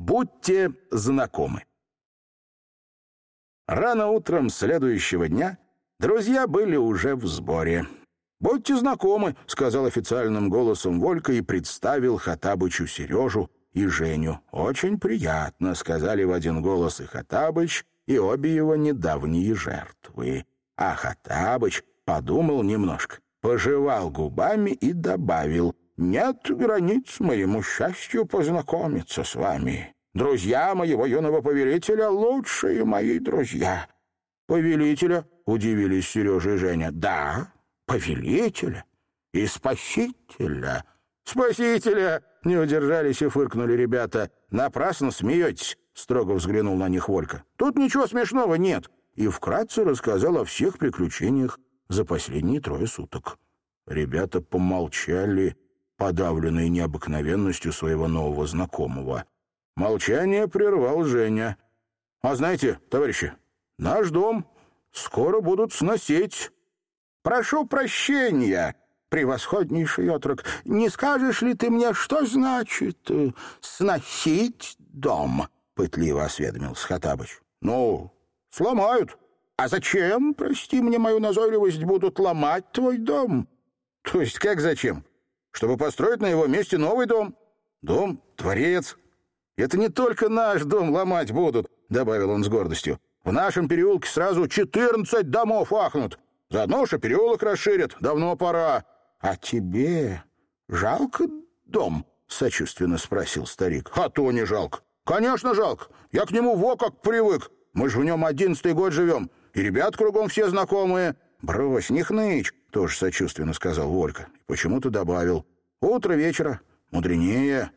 Будьте знакомы. Рано утром следующего дня друзья были уже в сборе. «Будьте знакомы», — сказал официальным голосом Волька и представил Хатабычу Сережу и Женю. «Очень приятно», — сказали в один голос и Хатабыч, и обе его недавние жертвы. А Хатабыч подумал немножко, пожевал губами и добавил, «Нет границ моему счастью познакомиться с вами. Друзья моего юного повелителя — лучшие мои друзья». «Повелителя?» — удивились Сережа и Женя. «Да, повелителя и спасителя». «Спасителя!» — не удержались и фыркнули ребята. «Напрасно смеетесь!» — строго взглянул на них Волька. «Тут ничего смешного нет!» И вкратце рассказал о всех приключениях за последние трое суток. Ребята помолчали, подавленные необыкновенностью своего нового знакомого. Молчание прервал Женя. «А знаете, товарищи, наш дом скоро будут сносить. Прошу прощения, превосходнейший отрок, не скажешь ли ты мне, что значит э, сносить дом?» — пытливо осведомился Хатабыч. «Ну, сломают. А зачем, прости мне мою назойливость, будут ломать твой дом?» «То есть как зачем? Чтобы построить на его месте новый дом? Дом — творец. Это не только наш дом ломать будут», — добавил он с гордостью. «В нашем переулке сразу четырнадцать домов ахнут. Заодно же переулок расширят. Давно пора. А тебе жалко дом? Сочувственно спросил старик. А то не жалко. Конечно, жалко. Я к нему во как привык. Мы же в нем одиннадцатый год живем. И ребят кругом все знакомые. Брось, не хнычь, тоже сочувственно сказал Волька. И почему-то добавил. Утро вечера. Мудренее.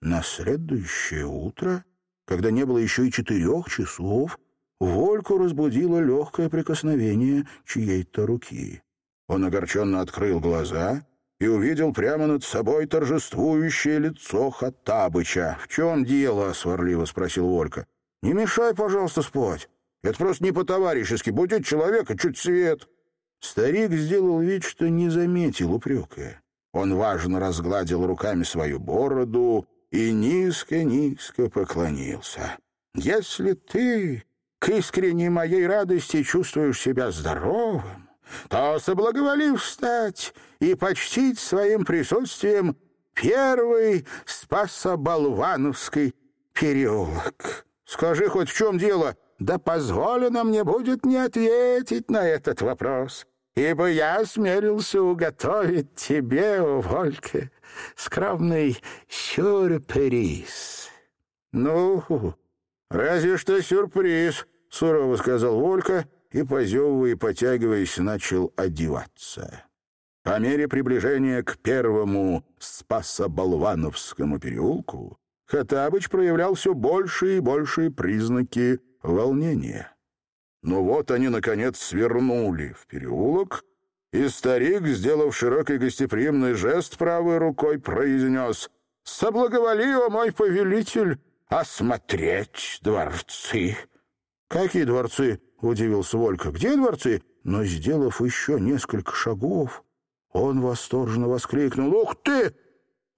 На следующее утро, когда не было еще и четырех часов, Вольку разбудило легкое прикосновение чьей-то руки. Он огорченно открыл глаза и увидел прямо над собой торжествующее лицо Хаттабыча. «В чем дело?» — сварливо спросил Волька. «Не мешай, пожалуйста, спать. Это просто не по-товарищески. Будет человека чуть свет». Старик сделал вид, что не заметил упрека. Он важно разгладил руками свою бороду и низко-низко поклонился. «Если ты к искренней моей радости чувствуешь себя здоровым, то соблаговоли встать и почтить своим присутствием первый Спасо-Болвановский переулок. Скажи хоть в чем дело, да позволено мне будет не ответить на этот вопрос, ибо я осмелился уготовить тебе, о Вольке, скромный сюрприз. Ну, «Разве что сюрприз», — сурово сказал Волька и, позевывая и потягиваясь, начал одеваться. По мере приближения к первому Спасо-Болвановскому переулку Хатабыч проявлял все больше и большие признаки волнения. Но вот они, наконец, свернули в переулок, и старик, сделав широкий гостеприимный жест правой рукой, произнес «Соблаговоли, о мой повелитель, осмотреть дворцы». «Какие дворцы?» — удивился Волька. «Где дворцы?» Но, сделав еще несколько шагов, он восторженно воскликнул. «Ух ты!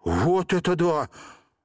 Вот это да!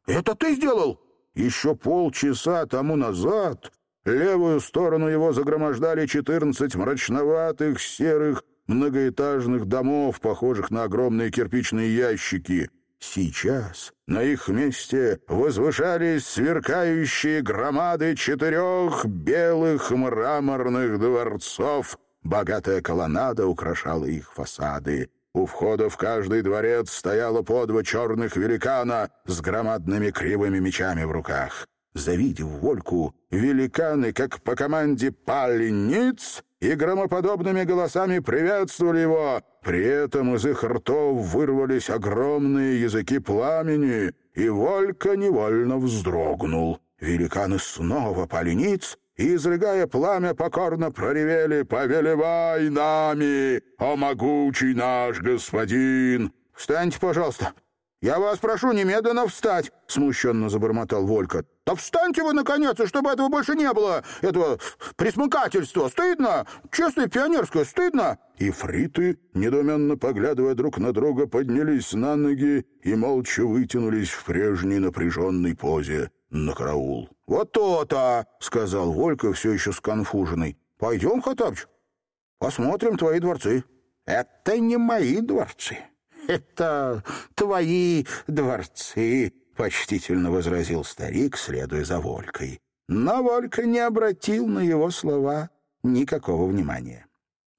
Это ты сделал?» Еще полчаса тому назад левую сторону его загромождали четырнадцать мрачноватых серых многоэтажных домов, похожих на огромные кирпичные ящики. Сейчас на их месте возвышались сверкающие громады четырех белых мраморных дворцов. Богатая колоннада украшала их фасады. У входа в каждый дворец стояло по два черных великана с громадными кривыми мечами в руках. Завидев Вольку, великаны, как по команде, пали ниц и громоподобными голосами приветствовали его. При этом из их ртов вырвались огромные языки пламени, и Волька невольно вздрогнул. Великаны снова пали ниц, и, изрыгая пламя, покорно проревели «Повелевай нами, о могучий наш господин!» «Встаньте, пожалуйста, «Я вас прошу немедленно встать!» — смущенно забормотал Волька. «Да встаньте вы, наконец, чтобы этого больше не было! Этого присмыкательства! Стыдно! Честное пионерское, стыдно!» И фриты, недоуменно поглядывая друг на друга, поднялись на ноги и молча вытянулись в прежней напряженной позе. на караул. «Вот то-то!» — сказал Волька, все еще сконфуженный. «Пойдем, Хатабыч, посмотрим твои дворцы». «Это не мои дворцы, это твои дворцы», — почтительно возразил старик, следуя за Волькой. Но Волька не обратил на его слова никакого внимания.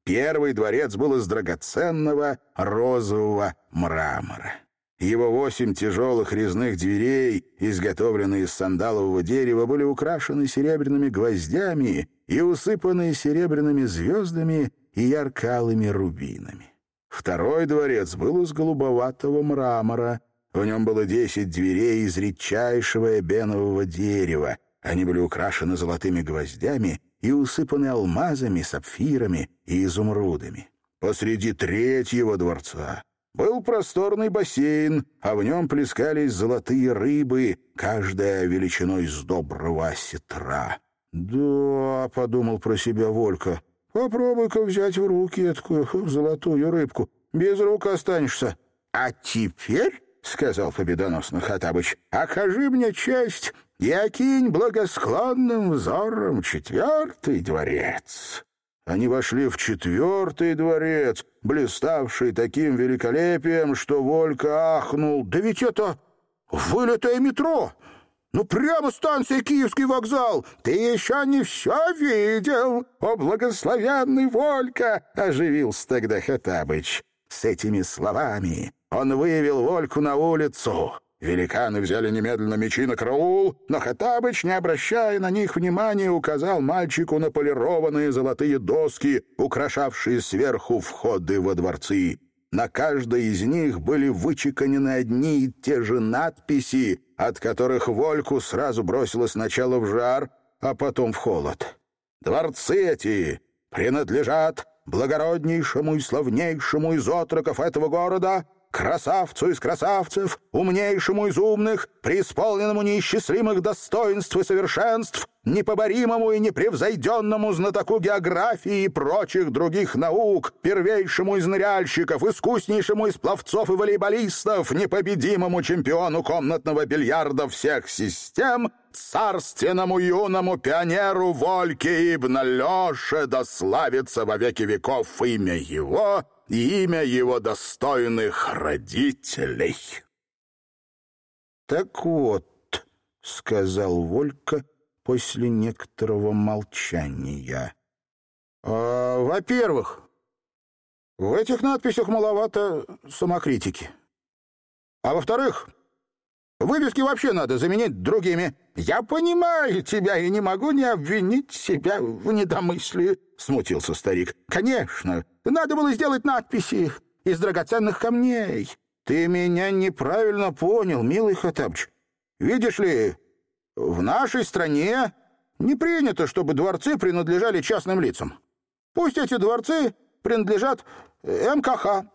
Первый дворец был из драгоценного розового мрамора. Его восемь тяжелых резных дверей, изготовленные из сандалового дерева, были украшены серебряными гвоздями и усыпаны серебряными звездами и яркалыми рубинами. Второй дворец был из голубоватого мрамора. В нем было десять дверей из редчайшего эбенового дерева. Они были украшены золотыми гвоздями и усыпаны алмазами, сапфирами и изумрудами. Посреди третьего дворца был просторный бассейн, а в нем плескались золотые рыбы, каждая величиной с доброго осетра. «Да», — подумал про себя Волька, — «попробуй-ка взять в руки эту золотую рыбку. Без рук останешься». «А теперь», — сказал победоносный Хатабыч, — «окажи мне честь и окинь благосклонным взором четвертый дворец». Они вошли в четвертый дворец, блиставший таким великолепием, что Волька ахнул. «Да ведь это вылетое метро! Ну, прямо станция Киевский вокзал! Ты еще не все видел, о благословенный Волька!» — оживился тогда Хатабыч. С этими словами он вывел Вольку на улицу. Великаны взяли немедленно мечи на караул, но Хаттабыч, не обращая на них внимания, указал мальчику на полированные золотые доски, украшавшие сверху входы во дворцы. На каждой из них были вычеканены одни и те же надписи, от которых Вольку сразу бросило сначала в жар, а потом в холод. «Дворцы эти принадлежат благороднейшему и славнейшему из отроков этого города красавцу из красавцев, умнейшему из умных, преисполненному неисчислимых достоинств и совершенств, непоборимому и непревзойденному знатоку географии и прочих других наук, первейшему из ныряльщиков, искуснейшему из пловцов и волейболистов, непобедимому чемпиону комнатного бильярда всех систем, царственному юному пионеру Вольке Ибн Леше да славится во веки веков имя его — и имя его достойных родителей. «Так вот», — сказал Волька после некоторого молчания, «а, «во-первых, в этих надписях маловато самокритики. А во-вторых, вывески вообще надо заменить другими. Я понимаю тебя и не могу не обвинить себя в недомыслии», — смутился старик. «Конечно, надо было сделать надписи из драгоценных камней. Ты меня неправильно понял, милый Хатабч. Видишь ли, в нашей стране не принято, чтобы дворцы принадлежали частным лицам. Пусть эти дворцы принадлежат МКХ.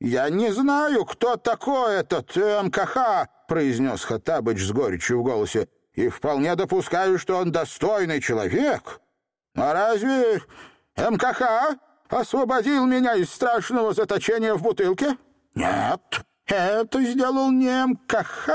Я не знаю, кто такой этот МКХ, произнес Хатабыч с горечью в голосе, и вполне допускаю, что он достойный человек. А разве МКХ освободил меня из страшного заточения в бутылке? Нет, это сделал не МКХ,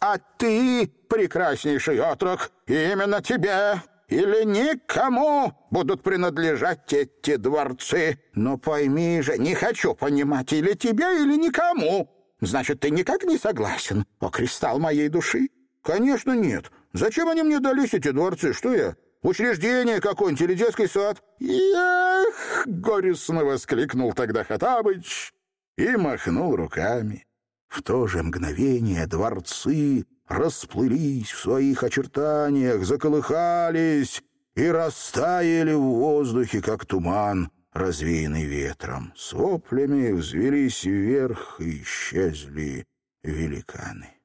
а ты, прекраснейший отрок, именно тебе или никому будут принадлежать эти дворцы. Но пойми же, не хочу понимать, или тебе, или никому. Значит, ты никак не согласен, о кристалл моей души? Конечно, нет. Зачем они мне дались, эти дворцы? Что я, Учреждение какое-нибудь или детский сад?» «Эх!» — горестно воскликнул тогда Хатабыч и махнул руками. В то же мгновение дворцы расплылись в своих очертаниях, заколыхались и растаяли в воздухе, как туман, развеянный ветром. С воплями взвелись вверх и исчезли великаны.